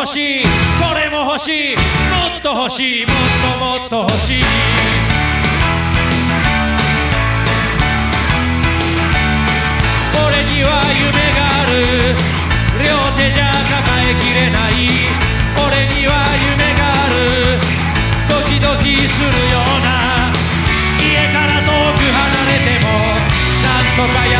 欲しい。これも欲しい。もっと欲しい。もっともっと欲しい。俺には夢がある。両手じゃ抱えきれない。俺には夢がある。ドキドキするような。家から遠く離れてもなんとかやって